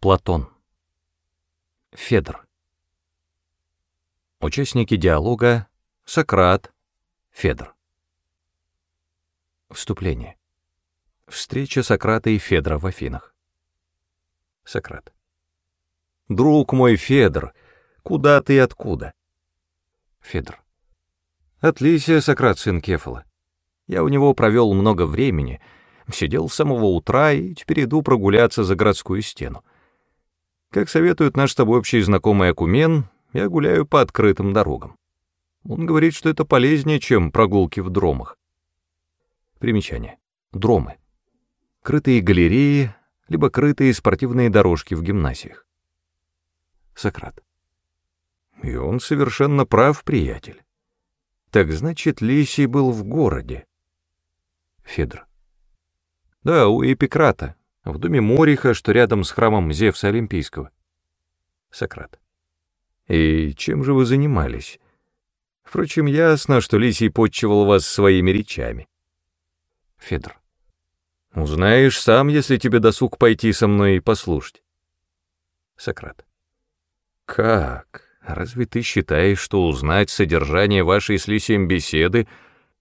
Платон. Федр. Участники диалога Сократ, Федр. Вступление. Встреча Сократа и Федра в Афинах. Сократ. Друг мой Федр, куда ты и откуда? Федр. От Лисия, Сократ, сын Кефала. Я у него провел много времени, сидел с самого утра и теперь иду прогуляться за городскую стену. Как советует наш с тобой общий знакомый Акумен, я гуляю по открытым дорогам. Он говорит, что это полезнее, чем прогулки в дромах. Примечание. Дромы. Крытые галереи, либо крытые спортивные дорожки в гимназиях. Сократ. И он совершенно прав, приятель. Так значит, Лисий был в городе. Федр. Да, у Эпикрата, в доме Мориха, что рядом с храмом Зевса Олимпийского. Сократ. И чем же вы занимались? Впрочем, ясно, что Лисий подчивал вас своими речами. Федор. Узнаешь сам, если тебе досуг пойти со мной и послушать. Сократ. Как? Разве ты считаешь, что узнать содержание вашей с Лисием беседы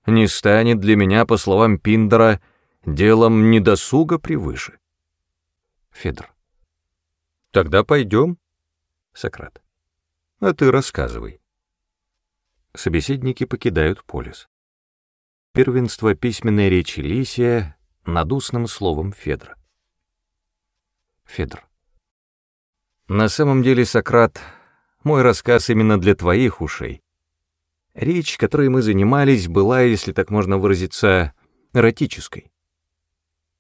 не станет для меня, по словам Пиндера, делом недосуга превыше? Федор. Тогда пойдем. Сократ. А ты рассказывай. Собеседники покидают полис. Первенство письменной речи Лисия над устным словом Федра. Федор. На самом деле, Сократ, мой рассказ именно для твоих ушей. Речь, которой мы занимались, была, если так можно выразиться, эротической.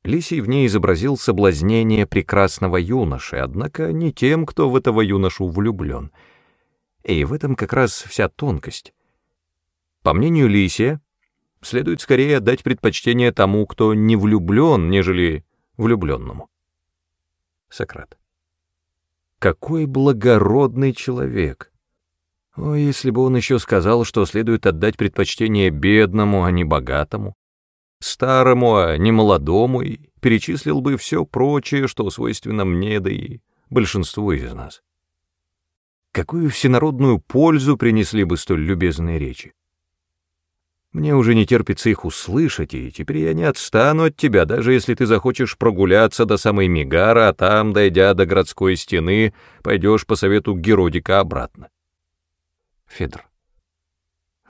Лисий в ней изобразил соблазнение прекрасного юноши, однако не тем, кто в этого юношу влюблен. И в этом как раз вся тонкость. По мнению Лисия, следует скорее отдать предпочтение тому, кто не влюблен, нежели влюбленному. Сократ. Какой благородный человек! О, если бы он еще сказал, что следует отдать предпочтение бедному, а не богатому. Старому, а не молодому, и перечислил бы все прочее, что свойственно мне, да и большинству из нас. Какую всенародную пользу принесли бы столь любезные речи? Мне уже не терпится их услышать, и теперь я не отстану от тебя, даже если ты захочешь прогуляться до самой Мигара, а там, дойдя до городской стены, пойдешь по совету Геродика обратно. Федор.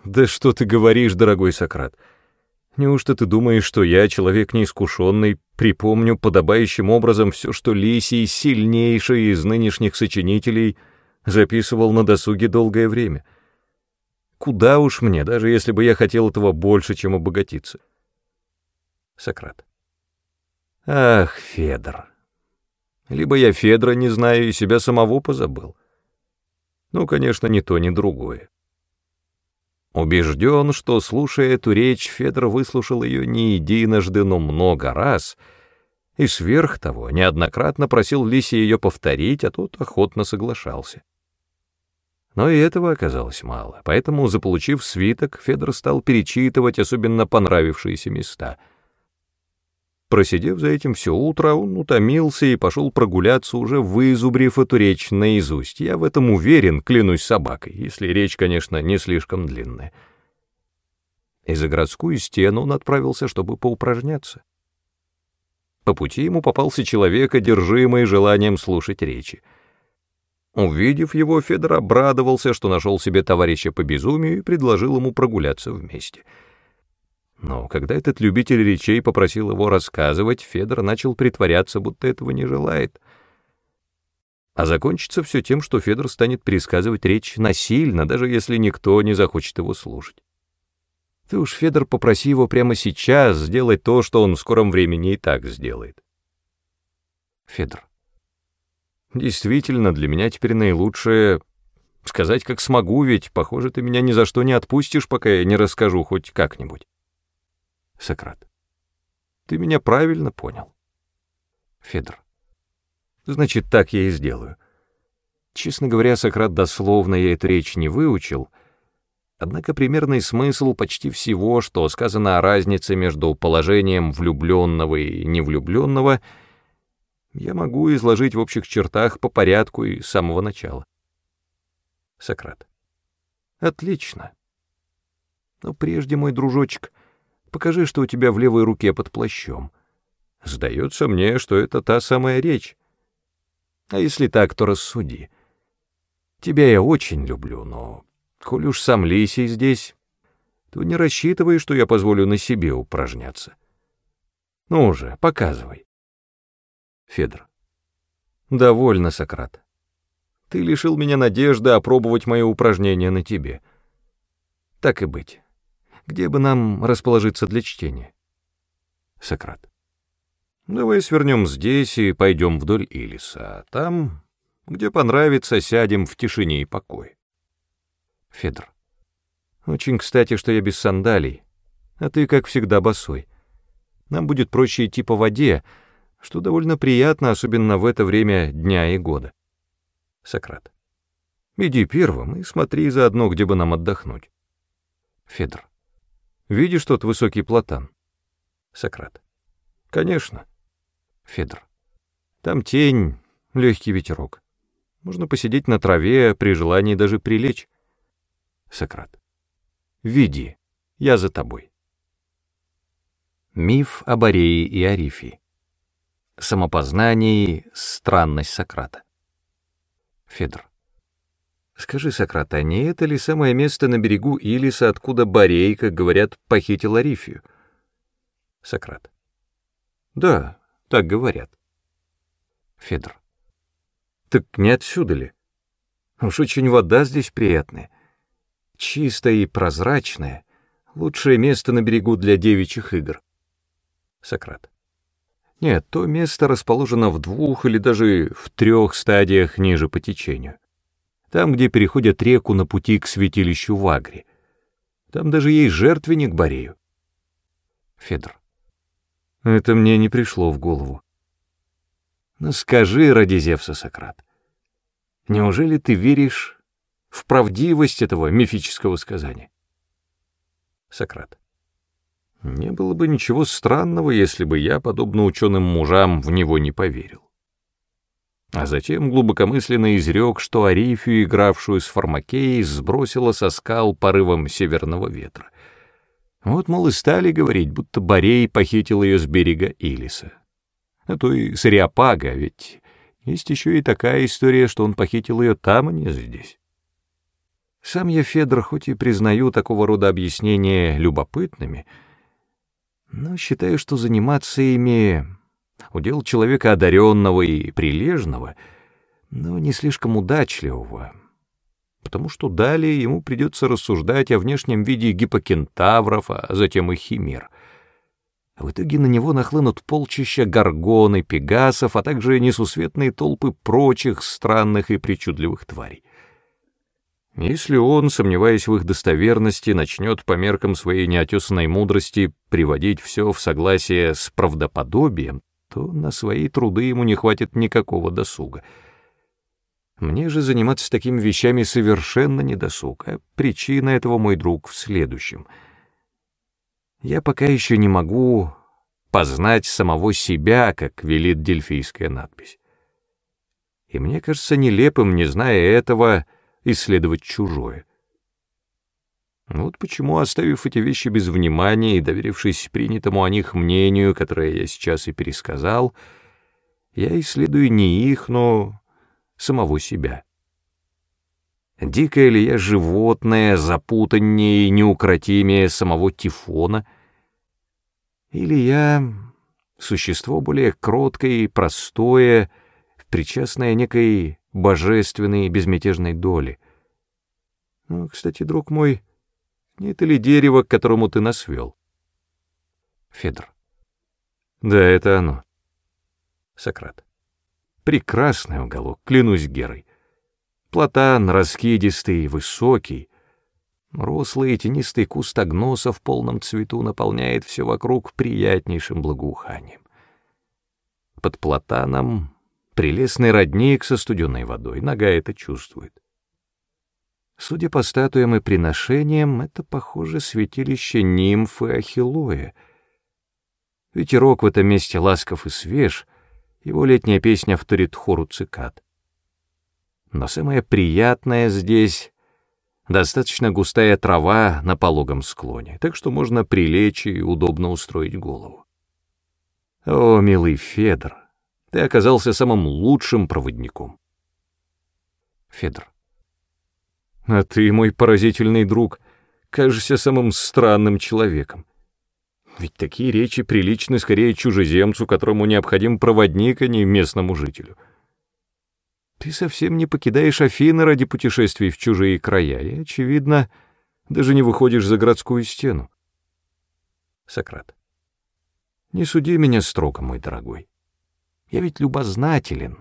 Да что ты говоришь, дорогой Сократ? Неужто ты думаешь, что я, человек неискушенный, припомню подобающим образом все, что Лисий, сильнейший из нынешних сочинителей, записывал на досуге долгое время? Куда уж мне, даже если бы я хотел этого больше, чем обогатиться? Сократ. Ах, Федор. Либо я Федра не знаю и себя самого позабыл. Ну, конечно, ни то, ни другое. Убежден, что, слушая эту речь, Федор выслушал ее не единожды, но много раз, и сверх того неоднократно просил Лиси ее повторить, а тот охотно соглашался. Но и этого оказалось мало, поэтому, заполучив свиток, Федор стал перечитывать особенно понравившиеся места — Просидев за этим все утро, он утомился и пошел прогуляться, уже вызубрив эту речь наизусть. Я в этом уверен, клянусь собакой, если речь, конечно, не слишком длинная. И за городскую стену он отправился, чтобы поупражняться. По пути ему попался человек, одержимый желанием слушать речи. Увидев его, Федор обрадовался, что нашел себе товарища по безумию и предложил ему прогуляться вместе — но когда этот любитель речей попросил его рассказывать, Федор начал притворяться, будто этого не желает. А закончится все тем, что Федор станет пересказывать речь насильно, даже если никто не захочет его слушать. Ты уж, Федор, попроси его прямо сейчас сделать то, что он в скором времени и так сделает. Федор. Действительно, для меня теперь наилучшее сказать, как смогу, ведь, похоже, ты меня ни за что не отпустишь, пока я не расскажу хоть как-нибудь. Сократ. Ты меня правильно понял. Федор. Значит, так я и сделаю. Честно говоря, Сократ дословно я эту речь не выучил, однако примерный смысл почти всего, что сказано о разнице между положением влюбленного и невлюбленного, я могу изложить в общих чертах по порядку и с самого начала. Сократ. Отлично. Но прежде, мой дружочек, — Покажи, что у тебя в левой руке под плащом. Сдается мне, что это та самая речь. А если так, то рассуди. Тебя я очень люблю, но, коль уж сам Лисий здесь, то не рассчитывай, что я позволю на себе упражняться. Ну уже, показывай. Федор. Довольно, Сократ. Ты лишил меня надежды опробовать мои упражнения на тебе. Так и быть. Где бы нам расположиться для чтения? Сократ. Давай свернем здесь и пойдем вдоль Илиса, а там, где понравится, сядем в тишине и покой. Федор. Очень кстати, что я без сандалий, а ты, как всегда, босой. Нам будет проще идти по воде, что довольно приятно, особенно в это время дня и года. Сократ. Иди первым и смотри заодно, где бы нам отдохнуть. Федор. Видишь тот высокий платан? Сократ. Конечно. Федор. Там тень, легкий ветерок. Можно посидеть на траве, при желании даже прилечь. Сократ. Види, я за тобой. Миф о Арее и Арифии. Самопознание и странность Сократа. Федор. Скажи, Сократ, а не это ли самое место на берегу Илиса, откуда Борейка, говорят, похитил Арифию? Сократ. Да, так говорят. Федор. Так не отсюда ли? Уж очень вода здесь приятная. Чистая и прозрачная. Лучшее место на берегу для девичьих игр. Сократ. Нет, то место расположено в двух или даже в трех стадиях ниже по течению там, где переходят реку на пути к святилищу в Агре, Там даже есть жертвенник Борею. Федор. Это мне не пришло в голову. Но скажи ради Зевса, Сократ, неужели ты веришь в правдивость этого мифического сказания? Сократ. Не было бы ничего странного, если бы я, подобно ученым мужам, в него не поверил. А затем глубокомысленно изрек, что Арифию, игравшую с Фармакеей, сбросила со скал порывом северного ветра. Вот, мол, и стали говорить, будто Борей похитил ее с берега Илиса. А то и с Ариапага, ведь есть еще и такая история, что он похитил ее там, а не здесь. Сам я, Федор, хоть и признаю такого рода объяснения любопытными, но считаю, что заниматься ими удел человека одаренного и прилежного, но не слишком удачливого, потому что далее ему придется рассуждать о внешнем виде гипокентавров, а затем и химер. В итоге на него нахлынут полчища горгон и пегасов, а также несусветные толпы прочих странных и причудливых тварей. Если он, сомневаясь в их достоверности, начнет по меркам своей неотесанной мудрости приводить все в согласие с правдоподобием, то на свои труды ему не хватит никакого досуга. Мне же заниматься такими вещами совершенно не досуг, а причина этого, мой друг, в следующем. Я пока еще не могу познать самого себя, как велит дельфийская надпись. И мне кажется нелепым, не зная этого, исследовать чужое — вот почему, оставив эти вещи без внимания и доверившись принятому о них мнению, которое я сейчас и пересказал, я исследую не их, но самого себя. Дикое ли я животное, запутаннее и неукротимее самого Тифона? Или я существо более кроткое и простое, причастное некой божественной и безмятежной доли? Ну, кстати, друг мой, — это ли дерево, к которому ты нас вел? Федор. Да, это оно. Сократ. Прекрасный уголок, клянусь Герой. Платан раскидистый, высокий. Рослый тенистый куст агноса в полном цвету наполняет все вокруг приятнейшим благоуханием. Под платаном прелестный родник со студеной водой, нога это чувствует. Судя по статуям и приношениям, это, похоже, святилище нимфы Ахиллоя. Ветерок в этом месте ласков и свеж, его летняя песня вторит хору цикад. Но самое приятное здесь — достаточно густая трава на пологом склоне, так что можно прилечь и удобно устроить голову. О, милый Федор, ты оказался самым лучшим проводником. Федор. А ты, мой поразительный друг, кажешься самым странным человеком. Ведь такие речи приличны скорее чужеземцу, которому необходим проводник, а не местному жителю. Ты совсем не покидаешь Афины ради путешествий в чужие края и, очевидно, даже не выходишь за городскую стену. Сократ. Не суди меня строго, мой дорогой. Я ведь любознателен,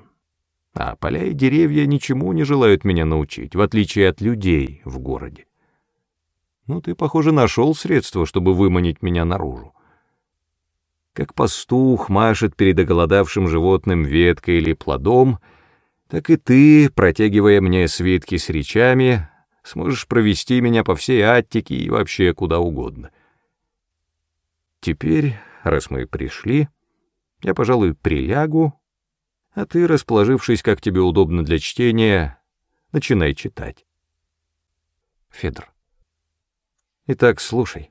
а поля и деревья ничему не желают меня научить, в отличие от людей в городе. Ну, ты, похоже, нашел средство, чтобы выманить меня наружу. Как пастух машет перед оголодавшим животным веткой или плодом, так и ты, протягивая мне свитки с речами, сможешь провести меня по всей Аттике и вообще куда угодно. Теперь, раз мы пришли, я, пожалуй, прилягу, а ты, расположившись, как тебе удобно для чтения, начинай читать. Федор. Итак, слушай.